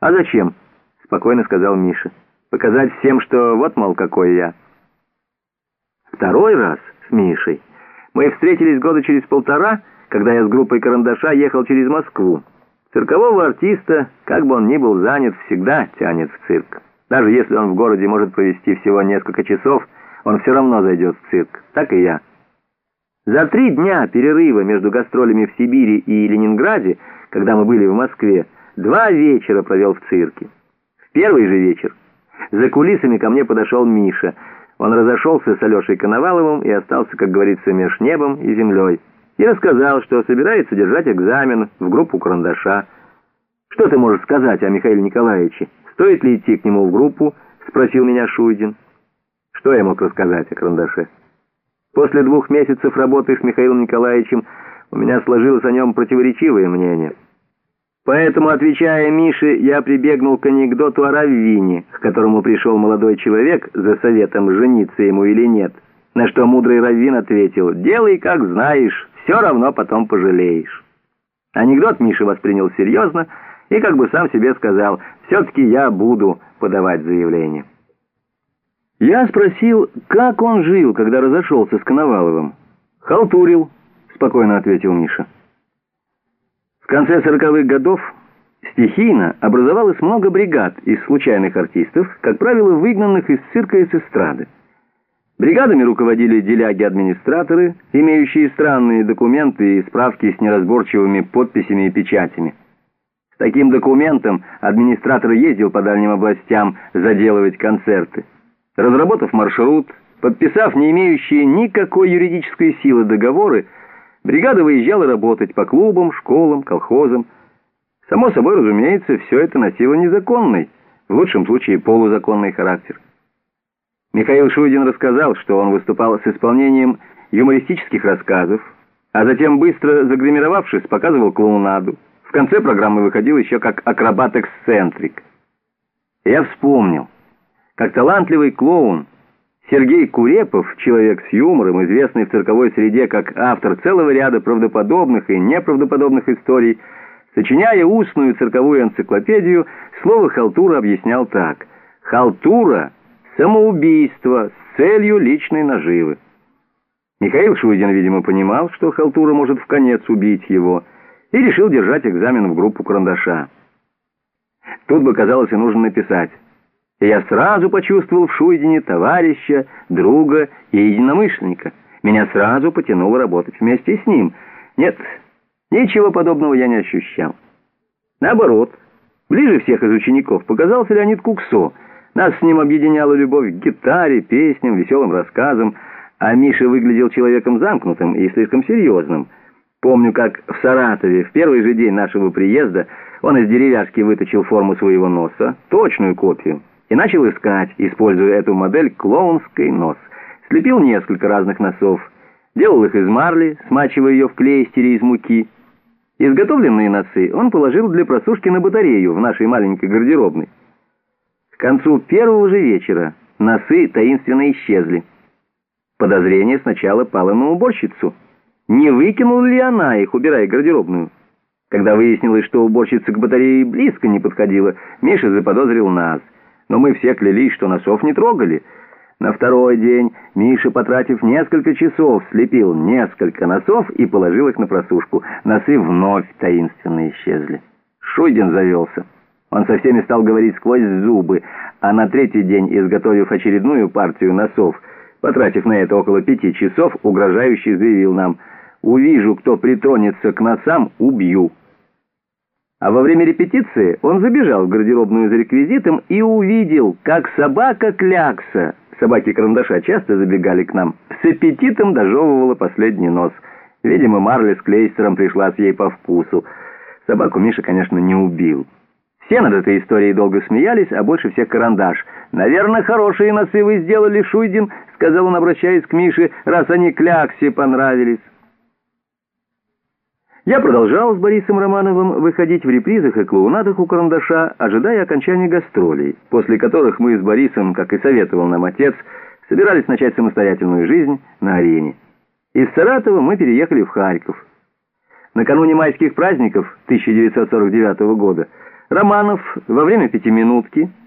«А зачем?» — спокойно сказал Миша. «Показать всем, что вот, мол, какой я». Второй раз с Мишей мы встретились года через полтора, когда я с группой «Карандаша» ехал через Москву. Циркового артиста, как бы он ни был занят, всегда тянет в цирк. Даже если он в городе может провести всего несколько часов, он все равно зайдет в цирк. Так и я. За три дня перерыва между гастролями в Сибири и Ленинграде, когда мы были в Москве, два вечера провел в цирке. В первый же вечер за кулисами ко мне подошел Миша. Он разошелся с Алешей Коноваловым и остался, как говорится, меж небом и землей. И рассказал, что собирается держать экзамен в группу карандаша. «Что ты можешь сказать о Михаиле Николаевиче? Стоит ли идти к нему в группу?» — спросил меня Шуйдин. Что я мог рассказать о карандаше? После двух месяцев работы с Михаилом Николаевичем у меня сложилось о нем противоречивое мнение. Поэтому, отвечая Мише, я прибегнул к анекдоту о Раввине, к которому пришел молодой человек за советом, жениться ему или нет. На что мудрый Раввин ответил, «Делай, как знаешь, все равно потом пожалеешь». Анекдот Миша воспринял серьезно и как бы сам себе сказал, «Все-таки я буду подавать заявление». Я спросил, как он жил, когда разошелся с Коноваловым. «Халтурил», — спокойно ответил Миша. В конце сороковых годов стихийно образовалось много бригад из случайных артистов, как правило, выгнанных из цирка и с эстрады. Бригадами руководили деляги-администраторы, имеющие странные документы и справки с неразборчивыми подписями и печатями. С таким документом администратор ездил по дальним областям заделывать концерты. Разработав маршрут, подписав не имеющие никакой юридической силы договоры, бригада выезжала работать по клубам, школам, колхозам. Само собой, разумеется, все это носило незаконный, в лучшем случае полузаконный характер. Михаил Шуйдин рассказал, что он выступал с исполнением юмористических рассказов, а затем, быстро загримировавшись, показывал клоунаду. В конце программы выходил еще как акробат-эксцентрик. Я вспомнил как талантливый клоун Сергей Курепов, человек с юмором, известный в цирковой среде как автор целого ряда правдоподобных и неправдоподобных историй, сочиняя устную цирковую энциклопедию, слово «халтура» объяснял так. «Халтура — самоубийство с целью личной наживы». Михаил Шуйдин, видимо, понимал, что халтура может в конец убить его, и решил держать экзамен в группу карандаша. Тут бы, казалось, и нужно написать и я сразу почувствовал в Шуйдине товарища, друга и единомышленника. Меня сразу потянуло работать вместе с ним. Нет, ничего подобного я не ощущал. Наоборот, ближе всех из учеников показался Леонид Куксо. Нас с ним объединяла любовь к гитаре, песням, веселым рассказам, а Миша выглядел человеком замкнутым и слишком серьезным. Помню, как в Саратове в первый же день нашего приезда он из деревяшки выточил форму своего носа, точную копию и начал искать, используя эту модель, клоунский нос. Слепил несколько разных носов, делал их из марли, смачивая ее в клейстере из муки. Изготовленные носы он положил для просушки на батарею в нашей маленькой гардеробной. К концу первого же вечера носы таинственно исчезли. Подозрение сначала пало на уборщицу. Не выкинула ли она их, убирая гардеробную? Когда выяснилось, что уборщица к батарее близко не подходила, Миша заподозрил нас — но мы все клялись, что носов не трогали. На второй день Миша, потратив несколько часов, слепил несколько носов и положил их на просушку. Носы вновь таинственно исчезли. Шуйдин завелся. Он со всеми стал говорить сквозь зубы, а на третий день, изготовив очередную партию носов, потратив на это около пяти часов, угрожающий заявил нам «Увижу, кто притронется к носам, убью». А во время репетиции он забежал в гардеробную за реквизитом и увидел, как собака Клякса, собаки Карандаша часто забегали к нам, с аппетитом дожевывала последний нос. Видимо, Марли с Клейстером пришлась ей по вкусу. Собаку Миша, конечно, не убил. Все над этой историей долго смеялись, а больше всех Карандаш. «Наверное, хорошие носы вы сделали, Шуйдин», — сказал он, обращаясь к Мише, «раз они Кляксе понравились». Я продолжал с Борисом Романовым выходить в репризах и клоунадах у карандаша, ожидая окончания гастролей, после которых мы с Борисом, как и советовал нам отец, собирались начать самостоятельную жизнь на арене. Из Саратова мы переехали в Харьков. Накануне майских праздников 1949 года Романов во время пятиминутки